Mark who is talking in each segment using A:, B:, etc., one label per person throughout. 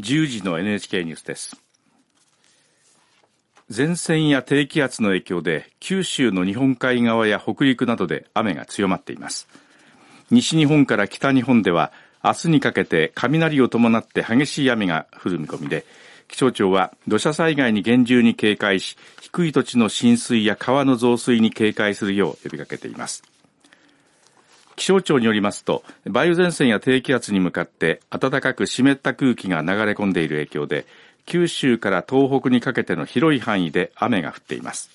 A: 10時の NHK ニュースです。前線や低気圧の影響で九州の日本海側や北陸などで雨が強まっています。西日本から北日本では明日にかけて雷を伴って激しい雨が降る見込みで気象庁は土砂災害に厳重に警戒し低い土地の浸水や川の増水に警戒するよう呼びかけています。気象庁によりますと梅雨前線や低気圧に向かって暖かく湿った空気が流れ込んでいる影響で九州から東北にかけての広い範囲で雨が降っています。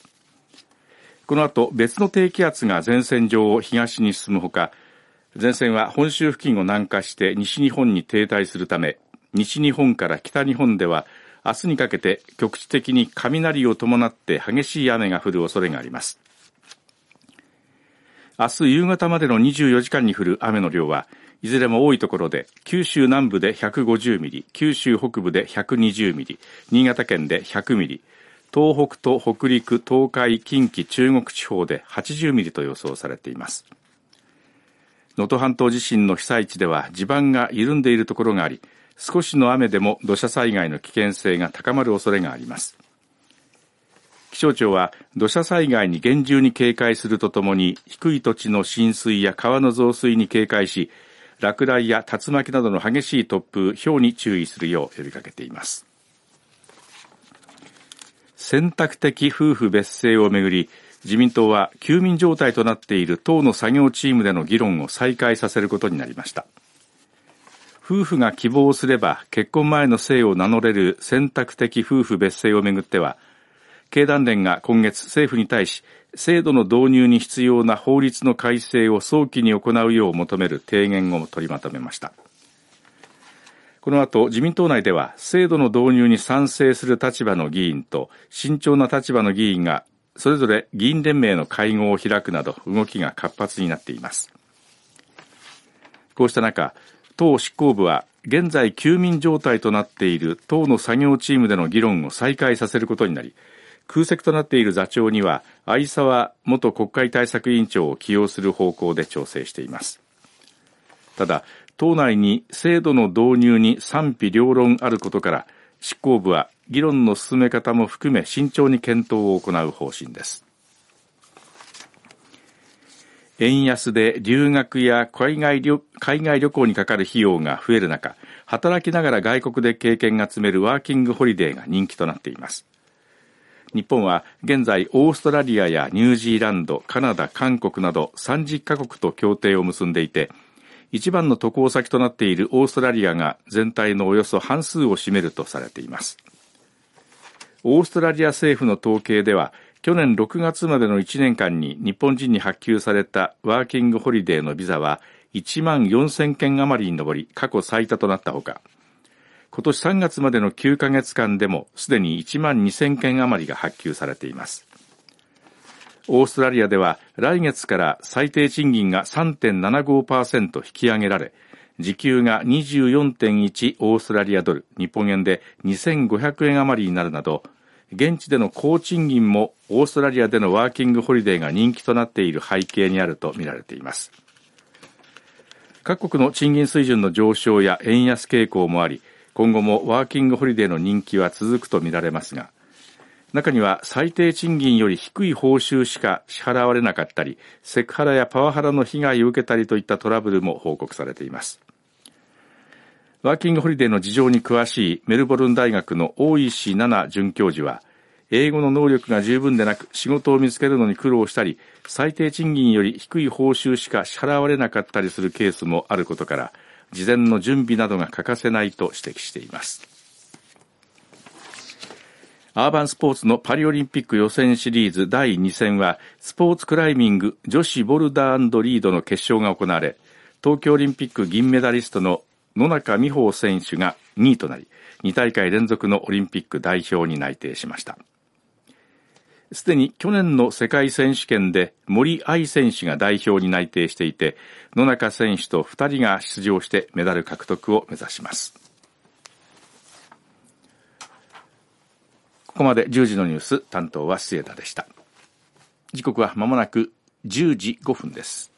A: この後別の低気圧が前線上を東に進むほか前線は本州付近を南下して西日本に停滞するため西日本から北日本では明日にかけて局地的に雷を伴って激しい雨が降る恐れがあります。明日夕方までの24時間に降る雨の量はいずれも多いところで九州南部で150ミリ、九州北部で120ミリ、新潟県で100ミリ、東北と北陸、東海、近畿、中国地方で80ミリと予想されています。能登半島地震の被災地では地盤が緩んでいるところがあり、少しの雨でも土砂災害の危険性が高まる恐れがあります。気象庁は土砂災害に厳重に警戒するとともに低い土地の浸水や川の増水に警戒し落雷や竜巻などの激しい突風、氷に注意するよう呼びかけています。選択的夫婦別姓をめぐり自民党は休眠状態となっている党の作業チームでの議論を再開させることになりました。夫婦が希望すれば結婚前の姓を名乗れる選択的夫婦別姓をめぐっては経団連が今月政府に対し制度の導入に必要な法律の改正を早期に行うよう求める提言を取りまとめました。この後自民党内では制度の導入に賛成する立場の議員と慎重な立場の議員がそれぞれ議員連盟の会合を開くなど動きが活発になっています。こうした中党執行部は現在休眠状態となっている党の作業チームでの議論を再開させることになり空席となっている座長には相沢元国会対策委員長を起用する方向で調整しています。ただ党内に制度の導入に賛否両論あることから執行部は議論の進め方も含め慎重に検討を行う方針です。円安で留学や海外旅海外旅行にかかる費用が増える中働きながら外国で経験が積めるワーキングホリデーが人気となっています。日本は現在オーストラリアやニュージーランドカナダ韓国など30カ国と協定を結んでいて一番の渡航先となっているオーストラリアが全体のおよそ半数を占めるとされています。オーストラリア政府の統計では去年6月までの1年間に日本人に発給されたワーキングホリデーのビザは1万4000件余りに上り過去最多となったほか今年3月までの9ヶ月間でもすでに1万2000件余りが発給されています。オーストラリアでは来月から最低賃金が3.75%引き上げられ時給が24.1オーストラリアドル日本円で2500円余りになるなど現地での高賃金もオーストラリアでのワーキングホリデーが人気となっている背景にあるとみられています。各国の賃金水準の上昇や円安傾向もあり今後もワーキングホリデーの人気は続くとみられますが中には最低賃金より低い報酬しか支払われなかったりセクハラやパワハラの被害を受けたりといったトラブルも報告されています。ワーキングホリデーの事情に詳しいメルボルン大学の大石奈々准教授は英語の能力が十分でなく仕事を見つけるのに苦労したり最低賃金より低い報酬しか支払われなかったりするケースもあることから事前の準備などが欠かせないと指摘しています。アーバンスポーツのパリオリンピック予選シリーズ第2戦はスポーツクライミング女子ボルダーリードの決勝が行われ東京オリンピック銀メダリストの野中美穂選手が2位となり2大会連続のオリンピック代表に内定しました。すでに去年の世界選手権で森愛選手が代表に内定していて野中選手と2人が出場してメダル獲得を目指します。ここまで10時のニュース担当は末田でした。時刻はまもなく10時5分です。